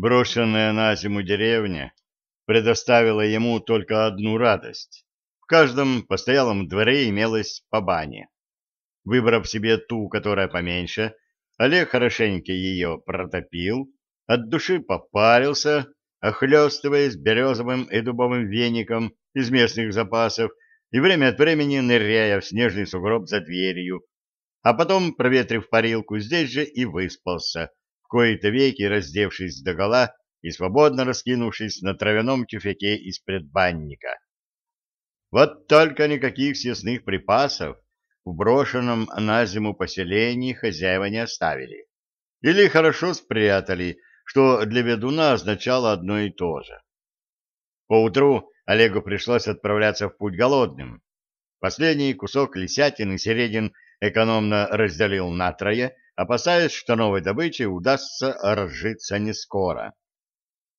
Брошенная на зиму деревня предоставила ему только одну радость. В каждом постоялом дворе имелась по бане. Выбрав себе ту, которая поменьше, Олег хорошенько ее протопил, от души попарился, охлестываясь березовым и дубовым веником из местных запасов и время от времени ныряя в снежный сугроб за дверью, а потом, проветрив парилку, здесь же и выспался, в кои-то веки раздевшись догола и свободно раскинувшись на травяном тюфяке из предбанника. Вот только никаких съестных припасов в брошенном на зиму поселении хозяева не оставили. Или хорошо спрятали, что для ведуна означало одно и то же. Поутру Олегу пришлось отправляться в путь голодным. Последний кусок лисятины Середин экономно разделил на трое, опасаясь, что новой добычей удастся разжиться не скоро.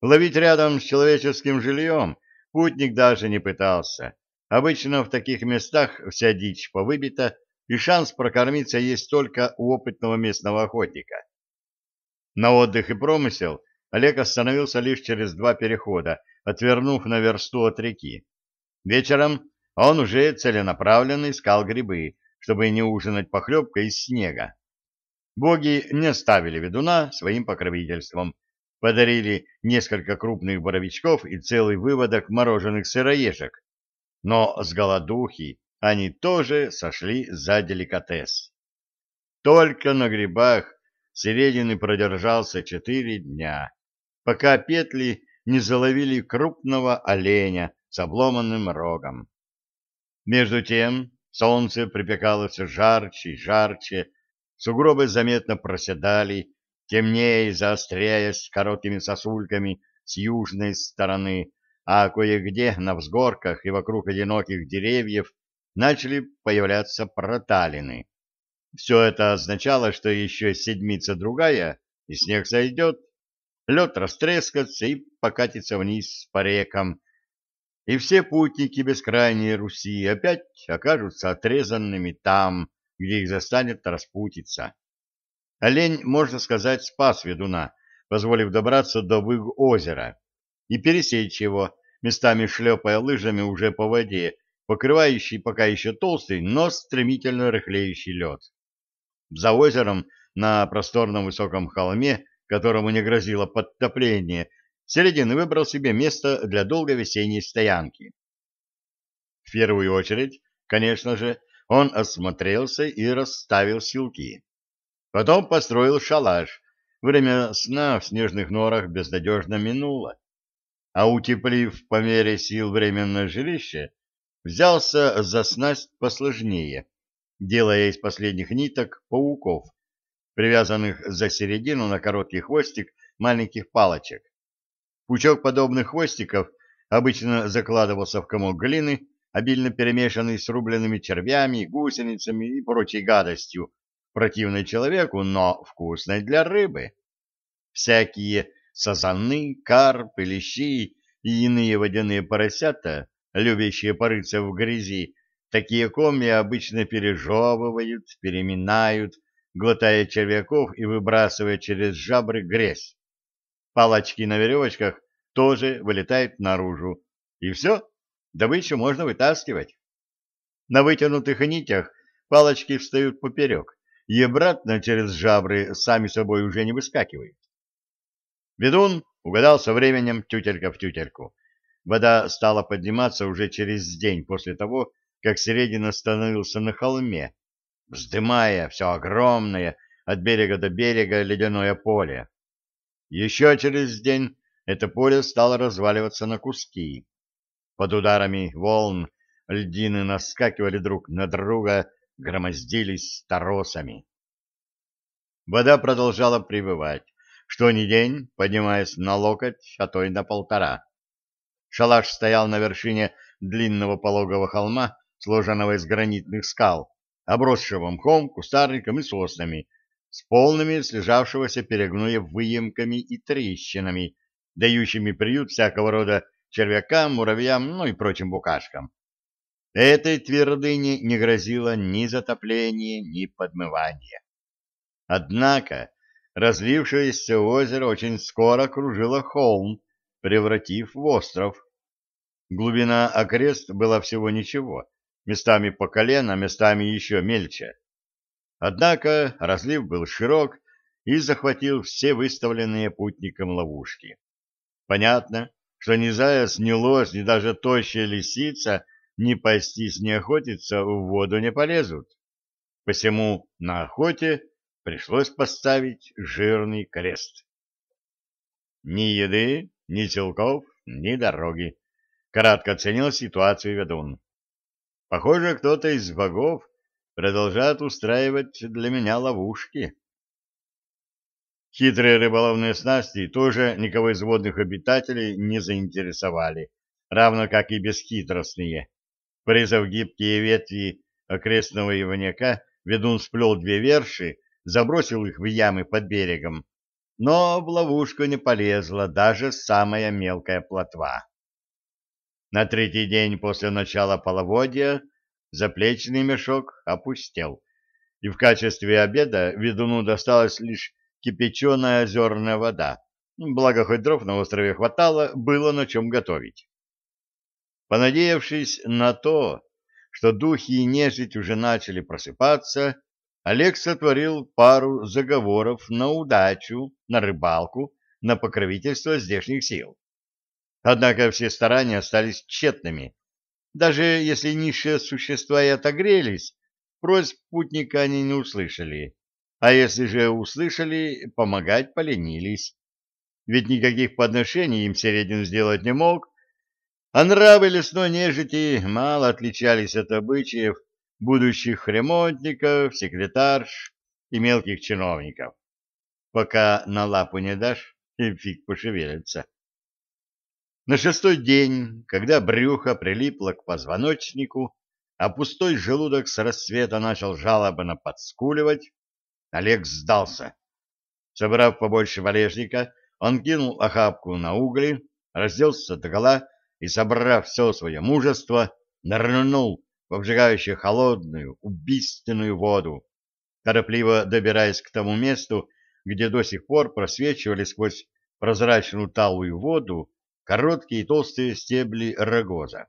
Ловить рядом с человеческим жильем путник даже не пытался. Обычно в таких местах вся дичь повыбита, и шанс прокормиться есть только у опытного местного охотника. На отдых и промысел Олег остановился лишь через два перехода, отвернув на версту от реки. Вечером он уже целенаправленно искал грибы, чтобы не ужинать похлебкой из снега. Боги не оставили ведуна своим покровительством, подарили несколько крупных боровичков и целый выводок мороженых сыроежек. Но с голодухи они тоже сошли за деликатес. Только на грибах Середины продержался четыре дня, пока петли не заловили крупного оленя с обломанным рогом. Между тем солнце припекало все жарче и жарче, сугробы заметно проседали, темнее заостряясь короткими сосульками с южной стороны, а кое-где на взгорках и вокруг одиноких деревьев начали появляться проталины. Все это означало, что еще седмица-другая, и снег сойдет, лед растрескается и покатится вниз по рекам, и все путники бескрайней Руси опять окажутся отрезанными там, где их застанет распутиться. Олень, можно сказать, спас ведуна, позволив добраться до выг озера и пересечь его, местами шлепая лыжами уже по воде, покрывающий пока еще толстый, но стремительно рыхлеющий лед. За озером на просторном высоком холме, которому не грозило подтопление, Середин выбрал себе место для долгой весенней стоянки. В первую очередь, конечно же, он осмотрелся и расставил силки. Потом построил шалаш. Время сна в снежных норах безнадежно минуло. А утеплив по мере сил временное жилище, взялся за снасть посложнее, делая из последних ниток пауков, привязанных за середину на короткий хвостик маленьких палочек. Пучок подобных хвостиков обычно закладывался в комок глины, обильно перемешанный с рубленными червями, гусеницами и прочей гадостью, противной человеку, но вкусной для рыбы. Всякие сазаны, карпы, лещи и иные водяные поросята, любящие порыться в грязи, такие комья обычно пережевывают, переминают, глотая червяков и выбрасывая через жабры грязь. Палочки на веревочках тоже вылетают наружу. И все, добычу можно вытаскивать. На вытянутых нитях палочки встают поперек, и обратно через жабры сами собой уже не выскакивают. Ведун угадал со временем тютелька в тютельку. Вода стала подниматься уже через день после того, как Середин остановился на холме, вздымая все огромное от берега до берега ледяное поле. Еще через день это поле стало разваливаться на куски. Под ударами волн льдины наскакивали друг на друга, громоздились торосами. Вода продолжала прибывать, что ни день, поднимаясь на локоть, а то и на полтора. Шалаш стоял на вершине длинного пологого холма, сложенного из гранитных скал, обросшего мхом, кустарником и соснами, с полными слежавшегося перегноя выемками и трещинами, дающими приют всякого рода червякам, муравьям, ну и прочим букашкам. Этой твердыне не грозило ни затопление, ни подмывание. Однако разлившееся озеро очень скоро окружило холм, превратив в остров. Глубина окрест была всего ничего, местами по колено, местами еще мельче. Однако разлив был широк и захватил все выставленные путником ловушки. Понятно, что ни заяц, ни лось, ни даже тощая лисица ни пастись, ни охотиться в воду не полезут. Посему на охоте пришлось поставить жирный крест. Ни еды, ни телков, ни дороги. Кратко оценил ситуацию ведун. Похоже, кто-то из богов продолжает устраивать для меня ловушки. Хитрые рыболовные снасти тоже никого из водных обитателей не заинтересовали, равно как и бесхитростные. Порезав гибкие ветви окрестного ивняка, ведун сплел две верши, забросил их в ямы под берегом, но в ловушку не полезла даже самая мелкая плотва. На третий день после начала половодья заплечный мешок опустел, и в качестве обеда ведуну досталось лишь кипяченая озерная вода. Благо, хоть дров на острове хватало, было на чем готовить. Понадеявшись на то, что духи и нежить уже начали просыпаться, Олег сотворил пару заговоров на удачу, на рыбалку, на покровительство здешних сил. Однако все старания остались тщетными. Даже если низшие существа и отогрелись, просьб путника они не услышали. А если же услышали, помогать поленились. Ведь никаких подношений им Середин сделать не мог, а нравы лесной нежити мало отличались от обычаев будущих ремонтников, секретарш и мелких чиновников. Пока на лапу не дашь, и фиг пошевелится. На шестой день, когда брюхо прилипло к позвоночнику, а пустой желудок с рассвета начал жалобно подскуливать, Олег сдался. Собрав побольше валежника, он кинул охапку на угли, разделся догола и, собрав все свое мужество, нырнул в обжигающую холодную, убийственную воду, торопливо добираясь к тому месту, где до сих пор просвечивали сквозь прозрачную талую воду короткие и толстые стебли рогоза.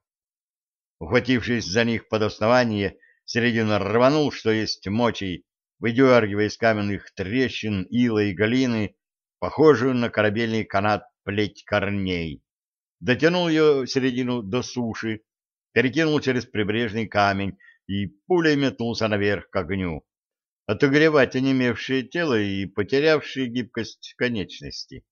Ухватившись за них под основание, середина рванул, что есть мочей, выдергивая из каменных трещин ила и галины, похожую на корабельный канат плеть корней. Дотянул ее середину до суши, перекинул через прибрежный камень и пулей метнулся наверх к огню, отогревать онемевшее тело и потерявшие гибкость конечности.